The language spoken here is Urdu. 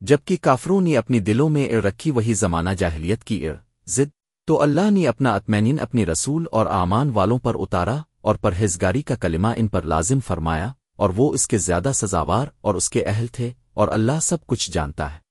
جبکہ کافروں نے اپنی دلوں میں اڑ رکھی وہی زمانہ جاہلیت کی اڑ، ضد، تو اللہ نے اپنا اطمینین اپنی رسول اور آمان والوں پر اتارا اور پرہیزگاری کا کلمہ ان پر لازم فرمایا اور وہ اس کے زیادہ سزاوار اور اس کے اہل تھے اور اللہ سب کچھ جانتا ہے۔